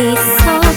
Isenti so